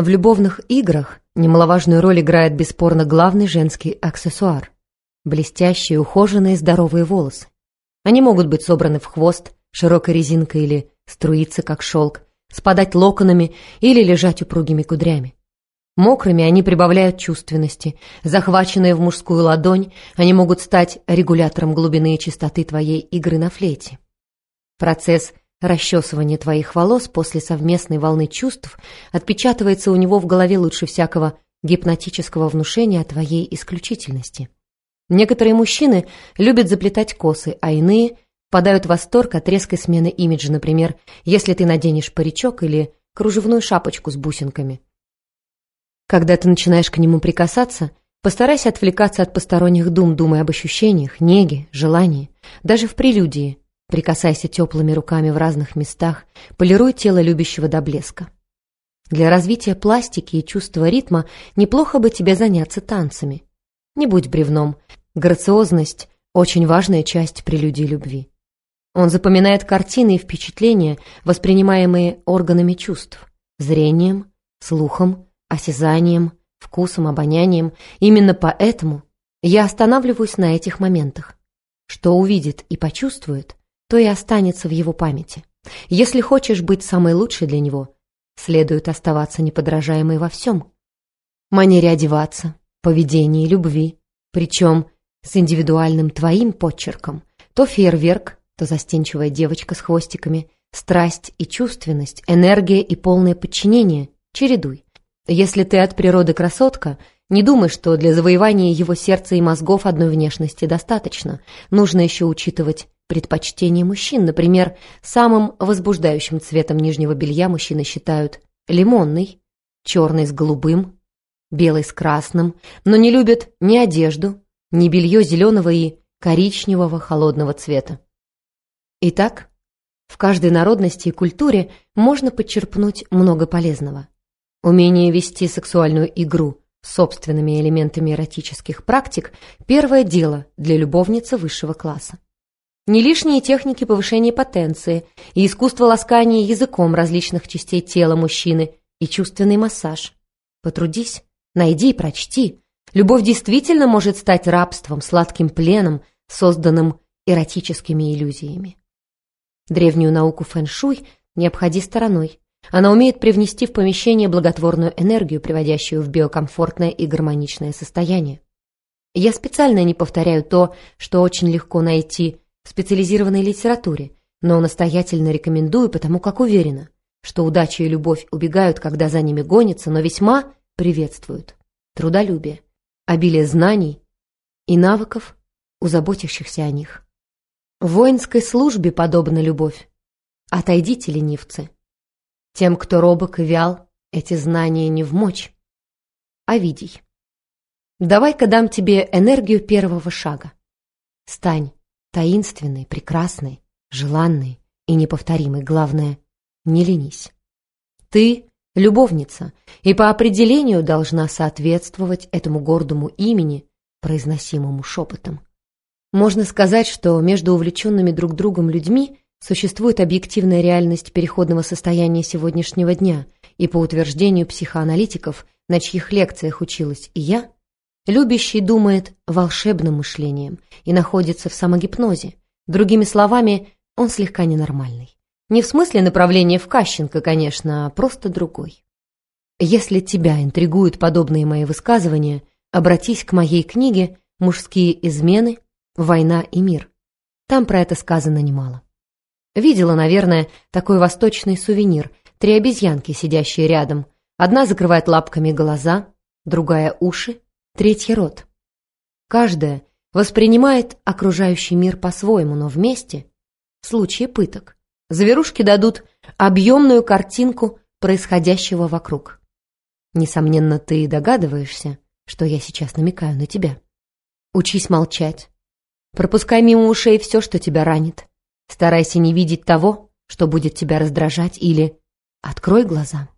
В любовных играх немаловажную роль играет бесспорно главный женский аксессуар – блестящие, ухоженные, здоровые волосы. Они могут быть собраны в хвост, широкой резинкой или струиться, как шелк, спадать локонами или лежать упругими кудрями. Мокрыми они прибавляют чувственности. Захваченные в мужскую ладонь, они могут стать регулятором глубины и чистоты твоей игры на флейте. Процесс расчесывания твоих волос после совместной волны чувств отпечатывается у него в голове лучше всякого гипнотического внушения о твоей исключительности. Некоторые мужчины любят заплетать косы, а иные подают восторг от резкой смены имиджа, например, если ты наденешь паричок или кружевную шапочку с бусинками. Когда ты начинаешь к нему прикасаться, постарайся отвлекаться от посторонних дум, думая об ощущениях, неге, желании. Даже в прелюдии прикасайся теплыми руками в разных местах, полируй тело любящего до блеска. Для развития пластики и чувства ритма неплохо бы тебе заняться танцами. Не будь бревном. Грациозность – очень важная часть прелюдии любви. Он запоминает картины и впечатления, воспринимаемые органами чувств – зрением, слухом, осязанием, вкусом, обонянием. Именно поэтому я останавливаюсь на этих моментах. Что увидит и почувствует, то и останется в его памяти. Если хочешь быть самой лучшей для него, следует оставаться неподражаемой во всем. Манере одеваться, поведении, любви, причем с индивидуальным твоим подчерком. То фейерверк, то застенчивая девочка с хвостиками, страсть и чувственность, энергия и полное подчинение. Чередуй. Если ты от природы красотка, не думай, что для завоевания его сердца и мозгов одной внешности достаточно. Нужно еще учитывать предпочтения мужчин. Например, самым возбуждающим цветом нижнего белья мужчины считают лимонный, черный с голубым, белый с красным, но не любят ни одежду, ни белье зеленого и коричневого холодного цвета. Итак, в каждой народности и культуре можно подчерпнуть много полезного. Умение вести сексуальную игру с собственными элементами эротических практик – первое дело для любовницы высшего класса. Не лишние техники повышения потенции и искусство ласкания языком различных частей тела мужчины и чувственный массаж. Потрудись, найди и прочти. Любовь действительно может стать рабством, сладким пленом, созданным эротическими иллюзиями. Древнюю науку фэн-шуй не обходи стороной. Она умеет привнести в помещение благотворную энергию, приводящую в биокомфортное и гармоничное состояние. Я специально не повторяю то, что очень легко найти в специализированной литературе, но настоятельно рекомендую, потому как уверена, что удача и любовь убегают, когда за ними гонятся, но весьма приветствуют. Трудолюбие, обилие знаний и навыков у заботящихся о них. В воинской службе подобна любовь. Отойдите, ленивцы. Тем, кто робок и вял, эти знания не в мочь. Овидий. Давай-ка дам тебе энергию первого шага. Стань таинственной, прекрасной, желанной и неповторимой. Главное, не ленись. Ты — любовница, и по определению должна соответствовать этому гордому имени, произносимому шепотом. Можно сказать, что между увлеченными друг другом людьми Существует объективная реальность переходного состояния сегодняшнего дня, и по утверждению психоаналитиков, на чьих лекциях училась и я, любящий думает волшебным мышлением и находится в самогипнозе. Другими словами, он слегка ненормальный. Не в смысле направления в Кащенко, конечно, а просто другой. Если тебя интригуют подобные мои высказывания, обратись к моей книге «Мужские измены. Война и мир». Там про это сказано немало. Видела, наверное, такой восточный сувенир. Три обезьянки, сидящие рядом. Одна закрывает лапками глаза, другая — уши, третья — рот. Каждая воспринимает окружающий мир по-своему, но вместе, в случае пыток, зверушки дадут объемную картинку происходящего вокруг. Несомненно, ты догадываешься, что я сейчас намекаю на тебя. Учись молчать. Пропускай мимо ушей все, что тебя ранит. Старайся не видеть того, что будет тебя раздражать, или открой глаза.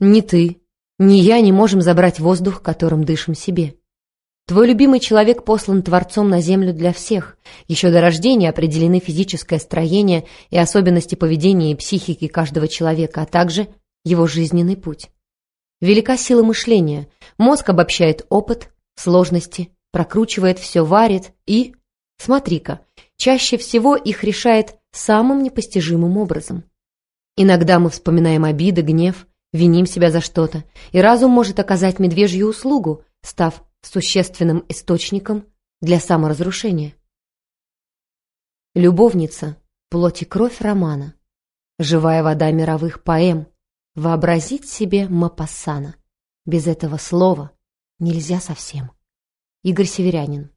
Ни ты, ни я не можем забрать воздух, которым дышим себе. Твой любимый человек послан Творцом на землю для всех. Еще до рождения определены физическое строение и особенности поведения и психики каждого человека, а также его жизненный путь. Велика сила мышления. Мозг обобщает опыт, сложности, прокручивает все, варит и... Смотри-ка, чаще всего их решает самым непостижимым образом. Иногда мы вспоминаем обиды, гнев, виним себя за что-то, и разум может оказать медвежью услугу, став существенным источником для саморазрушения. Любовница, плоть и кровь романа, живая вода мировых поэм, вообразить себе Мапассана. Без этого слова нельзя совсем. Игорь Северянин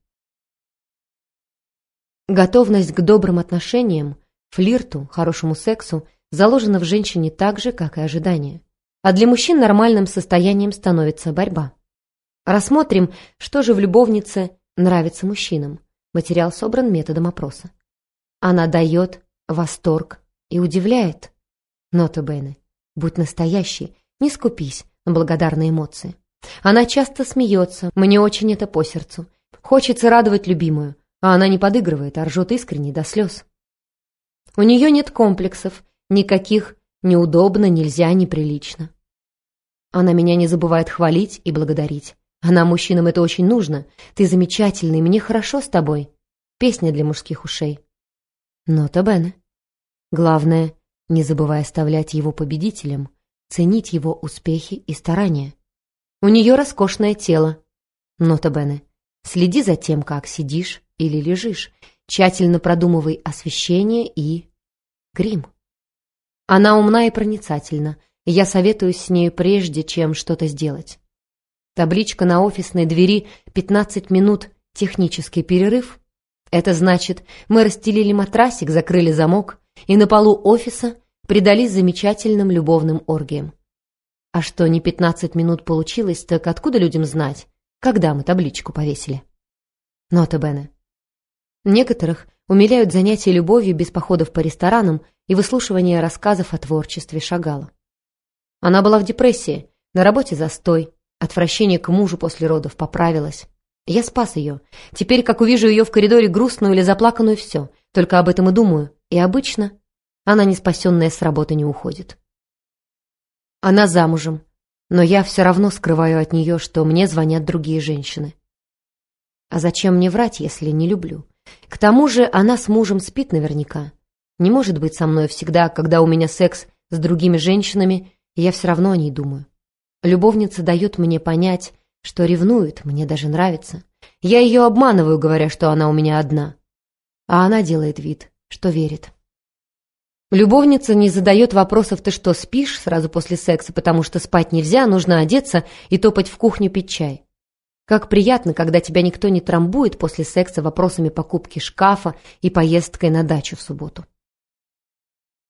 Готовность к добрым отношениям, флирту, хорошему сексу заложена в женщине так же, как и ожидание. А для мужчин нормальным состоянием становится борьба. Рассмотрим, что же в любовнице нравится мужчинам. Материал собран методом опроса. Она дает восторг и удивляет. Нота Бене. Будь настоящий, не скупись на благодарные эмоции. Она часто смеется, мне очень это по сердцу. Хочется радовать любимую, а она не подыгрывает, а ржет искренне до слез. У нее нет комплексов, никаких неудобно, нельзя, неприлично. Она меня не забывает хвалить и благодарить. Она мужчинам это очень нужно. Ты замечательный, мне хорошо с тобой. Песня для мужских ушей. Нота Бене. Главное, не забывай оставлять его победителем, ценить его успехи и старания. У нее роскошное тело. Нота Бене. Следи за тем, как сидишь или лежишь. Тщательно продумывай освещение и... грим. Она умна и проницательна, я советуюсь с нею прежде, чем что-то сделать. Табличка на офисной двери «15 минут. Технический перерыв». Это значит, мы расстелили матрасик, закрыли замок и на полу офиса предались замечательным любовным оргиям. А что не 15 минут получилось, так откуда людям знать, когда мы табличку повесили? Нота Бене. Некоторых умиляют занятия любовью без походов по ресторанам и выслушивания рассказов о творчестве Шагала. Она была в депрессии, на работе застой, Отвращение к мужу после родов поправилось. Я спас ее. Теперь, как увижу ее в коридоре грустную или заплаканную, все. Только об этом и думаю. И обычно она, не спасенная с работы, не уходит. Она замужем, но я все равно скрываю от нее, что мне звонят другие женщины. А зачем мне врать, если не люблю? К тому же она с мужем спит наверняка. Не может быть со мной всегда, когда у меня секс с другими женщинами, и я все равно о ней думаю. Любовница дает мне понять, что ревнует, мне даже нравится. Я ее обманываю, говоря, что она у меня одна. А она делает вид, что верит. Любовница не задает вопросов «ты что, спишь?» сразу после секса, потому что спать нельзя, нужно одеться и топать в кухню пить чай. Как приятно, когда тебя никто не трамбует после секса вопросами покупки шкафа и поездкой на дачу в субботу.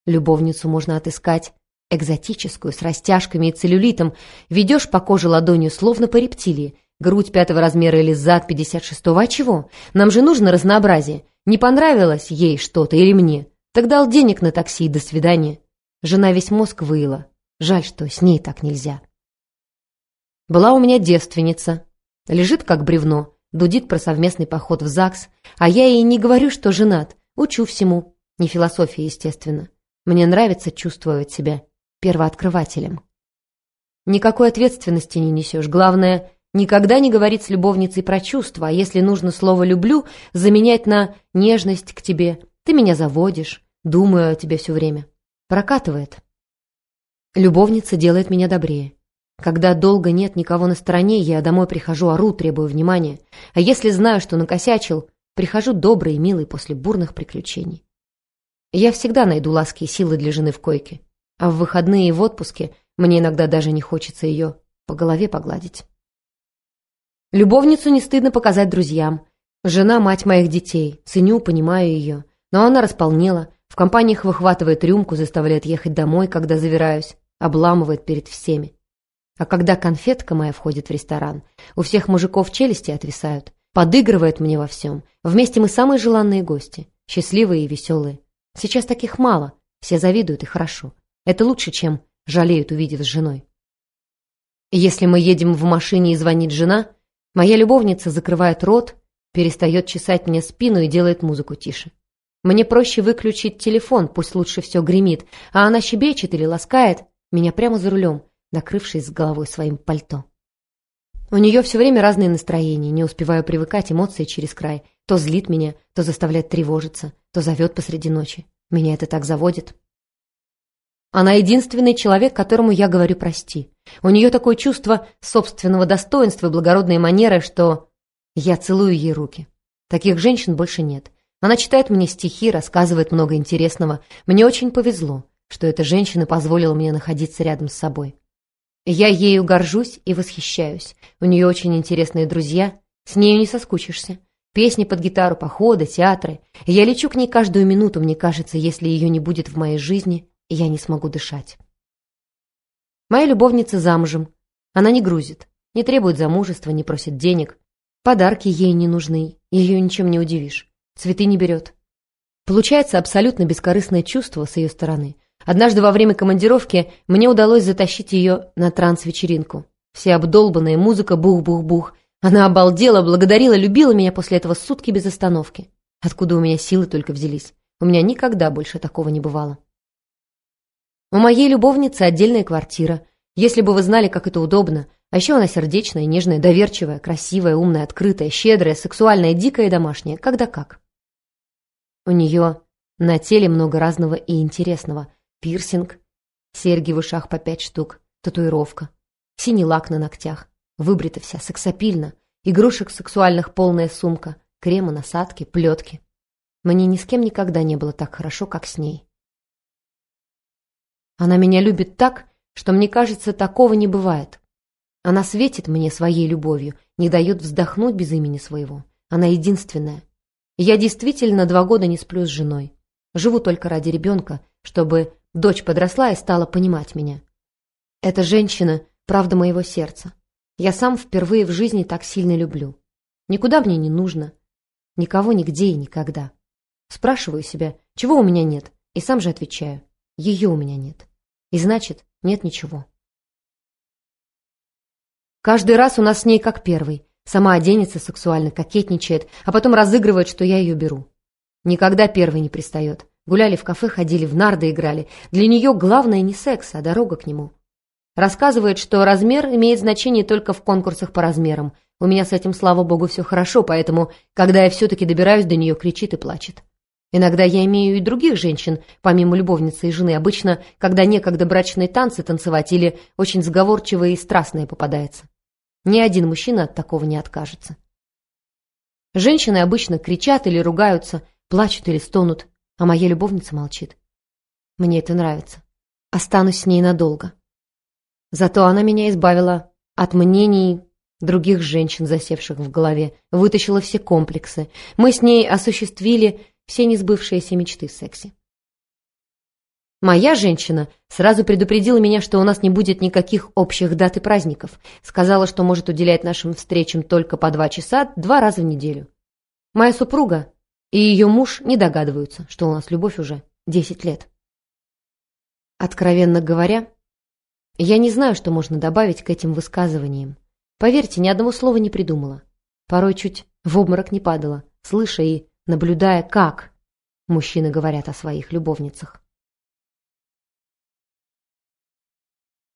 Любовницу можно отыскать экзотическую, с растяжками и целлюлитом, ведешь по коже ладонью, словно по рептилии, грудь пятого размера или зад пятьдесят шестого, а чего? Нам же нужно разнообразие. Не понравилось ей что-то или мне? Так дал денег на такси и до свидания. Жена весь мозг выила. Жаль, что с ней так нельзя. Была у меня девственница. Лежит как бревно, дудит про совместный поход в ЗАГС, а я ей не говорю, что женат, учу всему. Не философия, естественно. Мне нравится чувствовать себя первооткрывателем. Никакой ответственности не несешь. Главное, никогда не говорить с любовницей про чувства, а если нужно слово «люблю», заменять на нежность к тебе. Ты меня заводишь, думаю о тебе все время. Прокатывает. Любовница делает меня добрее. Когда долго нет никого на стороне, я домой прихожу, ору, требую внимания. А если знаю, что накосячил, прихожу добрый и милый после бурных приключений. Я всегда найду ласки и силы для жены в койке. А в выходные и в отпуске мне иногда даже не хочется ее по голове погладить. Любовницу не стыдно показать друзьям. Жена – мать моих детей. Ценю, понимаю ее. Но она располнела. В компаниях выхватывает рюмку, заставляет ехать домой, когда завираюсь. Обламывает перед всеми. А когда конфетка моя входит в ресторан, у всех мужиков челюсти отвисают. Подыгрывает мне во всем. Вместе мы самые желанные гости. Счастливые и веселые. Сейчас таких мало. Все завидуют и хорошо. Это лучше, чем жалеют, увидев с женой. Если мы едем в машине и звонит жена, моя любовница закрывает рот, перестает чесать мне спину и делает музыку тише. Мне проще выключить телефон, пусть лучше все гремит, а она щебечет или ласкает меня прямо за рулем, накрывшись с головой своим пальто. У нее все время разные настроения, не успеваю привыкать, эмоции через край. То злит меня, то заставляет тревожиться, то зовет посреди ночи. Меня это так заводит. Она единственный человек, которому я говорю «прости». У нее такое чувство собственного достоинства и благородные манеры, что я целую ей руки. Таких женщин больше нет. Она читает мне стихи, рассказывает много интересного. Мне очень повезло, что эта женщина позволила мне находиться рядом с собой. Я ею горжусь и восхищаюсь. У нее очень интересные друзья. С нею не соскучишься. Песни под гитару, походы, театры. Я лечу к ней каждую минуту, мне кажется, если ее не будет в моей жизни, я не смогу дышать. Моя любовница замужем. Она не грузит, не требует замужества, не просит денег. Подарки ей не нужны, ее ничем не удивишь. Цветы не берет. Получается абсолютно бескорыстное чувство с ее стороны. Однажды во время командировки мне удалось затащить ее на транс-вечеринку. Все обдолбанные, музыка бух-бух-бух. Она обалдела, благодарила, любила меня после этого сутки без остановки. Откуда у меня силы только взялись? У меня никогда больше такого не бывало. У моей любовницы отдельная квартира. Если бы вы знали, как это удобно. А еще она сердечная, нежная, доверчивая, красивая, умная, открытая, щедрая, сексуальная, дикая и домашняя. Когда как. У нее на теле много разного и интересного. Пирсинг, серьги в ушах по пять штук, татуировка, синий лак на ногтях, выбрита вся, сексапильно, игрушек сексуальных полная сумка, крема, насадки, плетки. Мне ни с кем никогда не было так хорошо, как с ней. Она меня любит так, что мне кажется, такого не бывает. Она светит мне своей любовью, не дает вздохнуть без имени своего. Она единственная. Я действительно два года не сплю с женой. Живу только ради ребенка, чтобы дочь подросла и стала понимать меня. Эта женщина — правда моего сердца. Я сам впервые в жизни так сильно люблю. Никуда мне не нужно. Никого, нигде и никогда. Спрашиваю себя, чего у меня нет, и сам же отвечаю, ее у меня нет. И значит, нет ничего. Каждый раз у нас с ней как первый. Сама оденется сексуально, кокетничает, а потом разыгрывает, что я ее беру. Никогда первый не пристает. Гуляли в кафе, ходили в нарды играли. Для нее главное не секс, а дорога к нему. Рассказывает, что размер имеет значение только в конкурсах по размерам. У меня с этим, слава богу, все хорошо, поэтому, когда я все-таки добираюсь до нее, кричит и плачет. Иногда я имею и других женщин, помимо любовницы и жены, обычно, когда некогда брачные танцы танцевать или очень сговорчивые и страстные попадается. Ни один мужчина от такого не откажется. Женщины обычно кричат или ругаются, плачут или стонут, а моя любовница молчит. Мне это нравится. Останусь с ней надолго. Зато она меня избавила от мнений других женщин, засевших в голове, вытащила все комплексы. Мы с ней осуществили все несбывшиеся мечты в сексе. Моя женщина сразу предупредила меня, что у нас не будет никаких общих дат и праздников. Сказала, что может уделять нашим встречам только по два часа два раза в неделю. Моя супруга и ее муж не догадываются, что у нас любовь уже десять лет. Откровенно говоря, я не знаю, что можно добавить к этим высказываниям. Поверьте, ни одного слова не придумала. Порой чуть в обморок не падала, слыша и наблюдая, как мужчины говорят о своих любовницах.